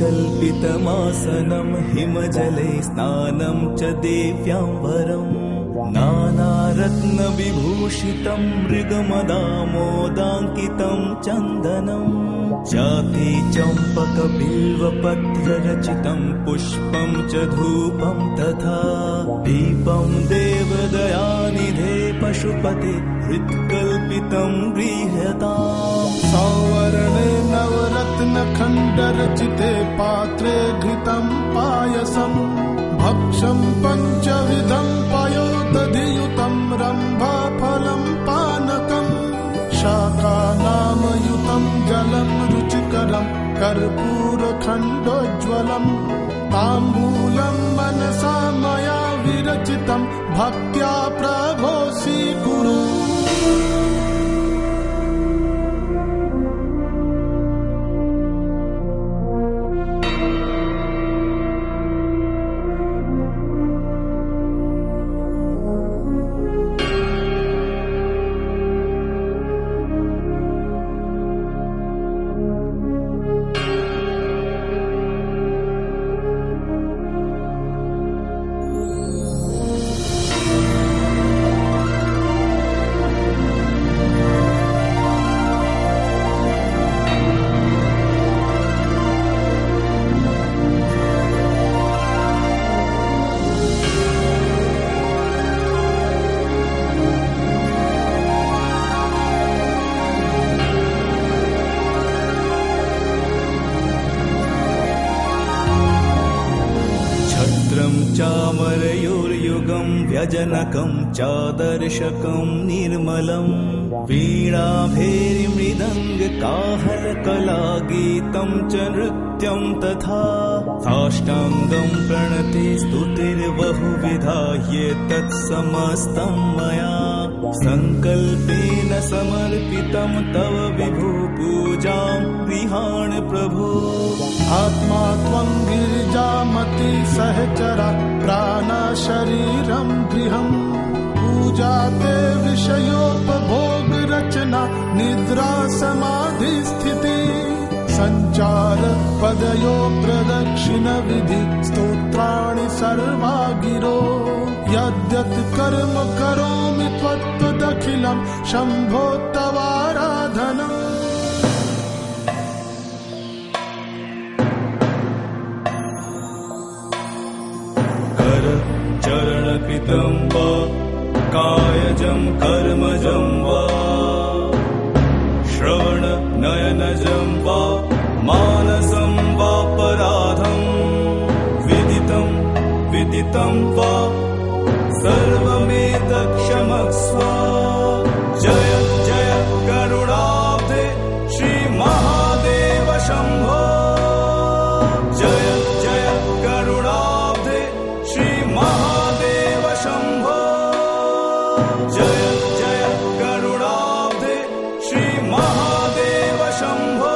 कल्पितमासनं हिमजले स्नानं च देव्यां वरम् नानारत्नविभूषितं मृगमदामोदाङ्कितं चन्दनम् जाति चम्पकबिल्वपत्ररचितं पुष्पं च धूपं तथा दीपं देवदयानिधे पशुपते हृत्कल्पितं गृह्यता सौवर्णे नवरत्नखण्डरचिते पात्रे घृतं पायसम् भक्षं पञ्चविधं पयोदधियुतं रम्भाफलं पानकम् शाकानामयुतं जलं रुचिकरं कर्पूरखण्डोज्ज्वलम् ताम्बूलं मनसा मया विरचितं भक्त्या प्रभो स्वीकुरु चामरयोर्युगं व्यजनकं चादर्शकं निर्मलम् वीणाभेरिमृदङ्गकाहलकलागीतं च नृत्यं तथा साष्टाङ्गं प्रणति स्तुतिर्बहुविधाय तत्समस्तं मया। सङ्कल्पेन समर्पितं तव विभु पूजां गृहाण प्रभो। आत्मा त्वं गिरिजामति सहचरा प्राणशरीरं गृहम् पूजा ते विषयोपभोगरचना निद्रा समाधिस्थिति सञ्चार पदयो प्रदक्षिणविधि स्तोत्राणि सर्वा गिरो यद्यत् कर्म करोमि त्वत्तदखिलं शम्भो तवाराधनम् चरणकृतं वा कायजं कर्मजं वा श्रवणनयनजं वा मानसं वा विदितं विदितं वा सर्वमेतत्क्षमस्व जय श्री महादेव शम्भो